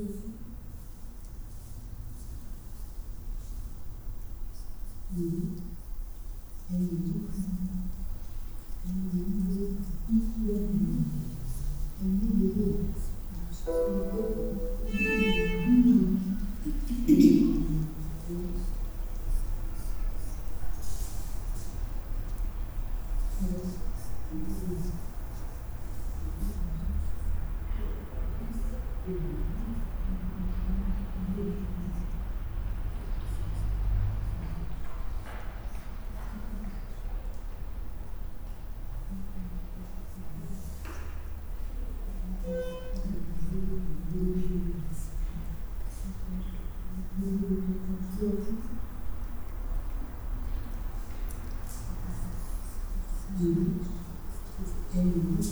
Jesus.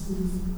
Jesus.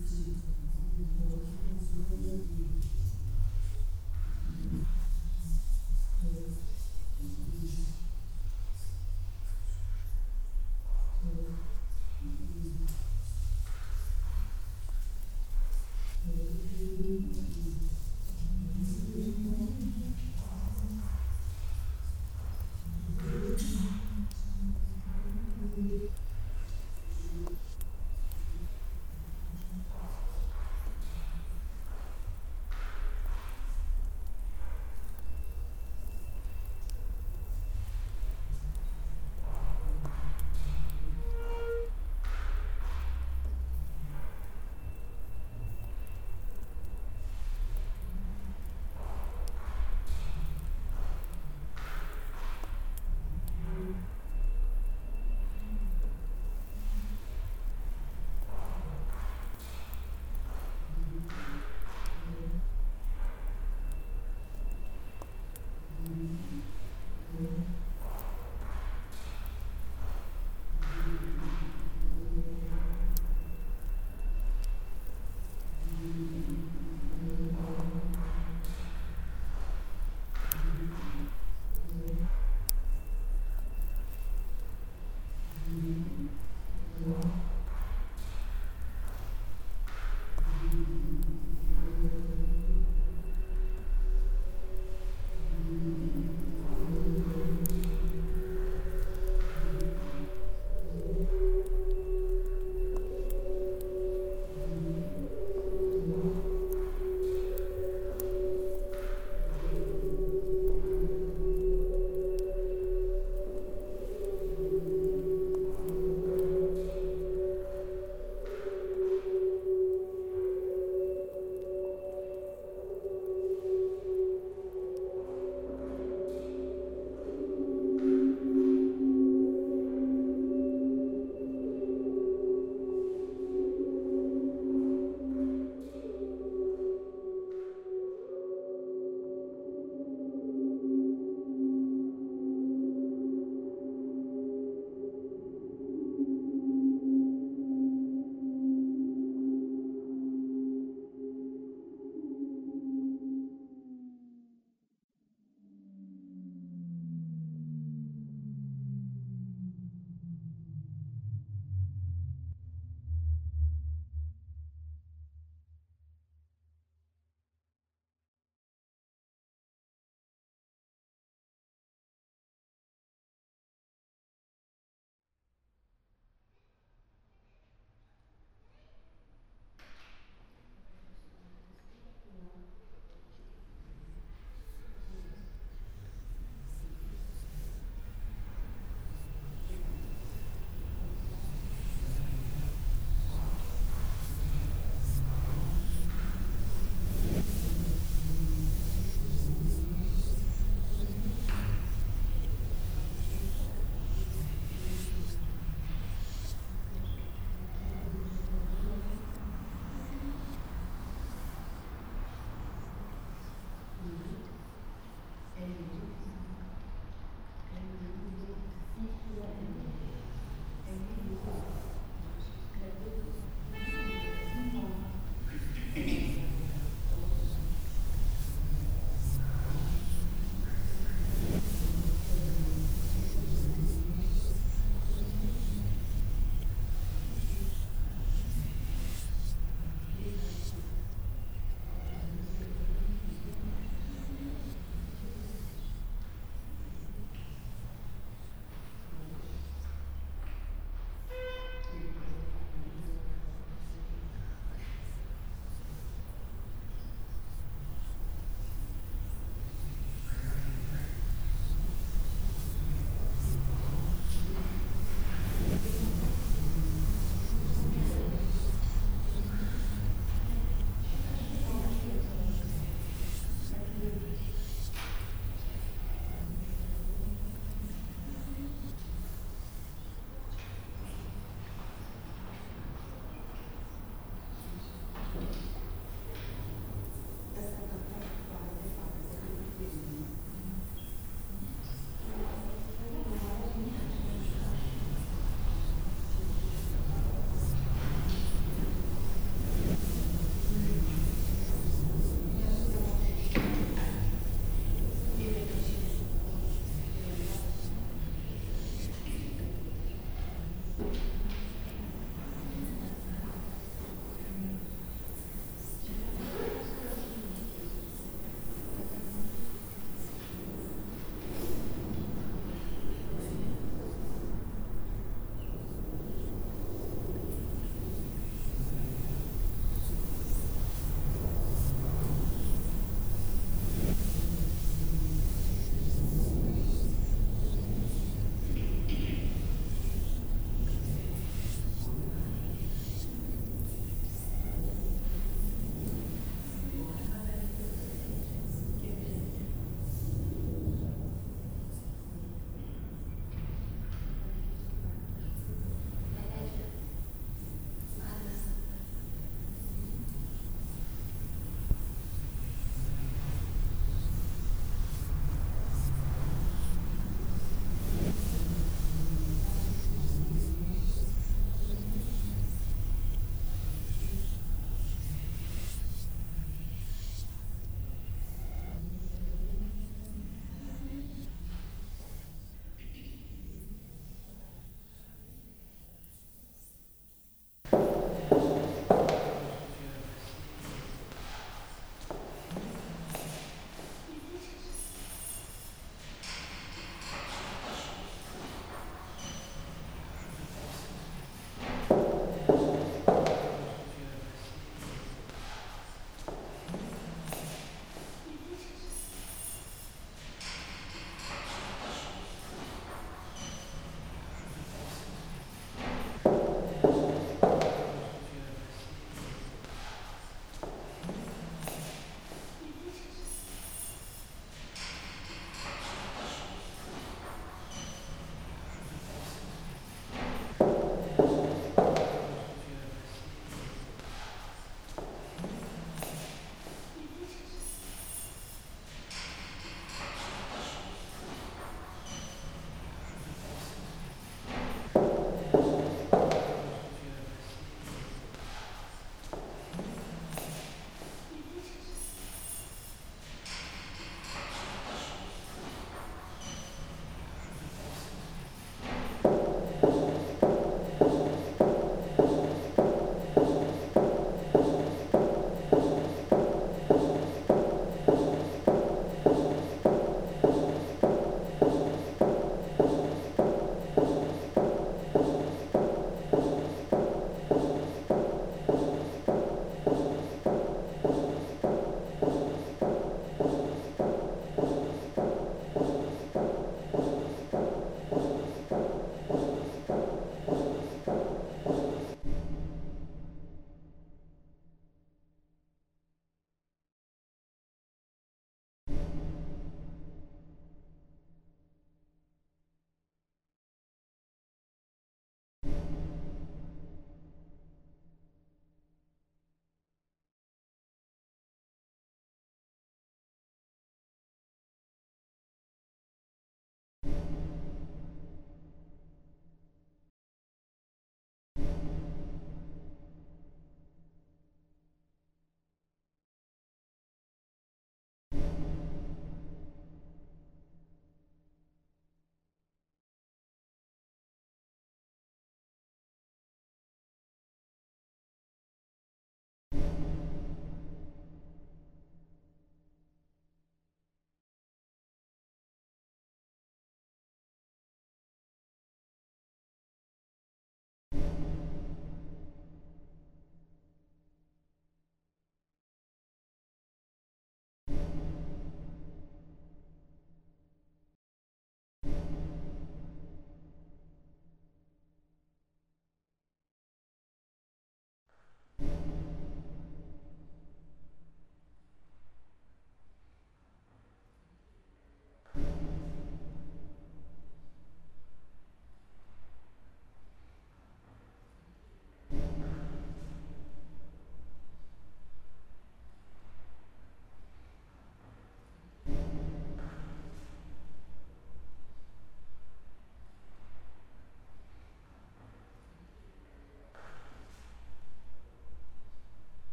Jesus.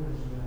Congress.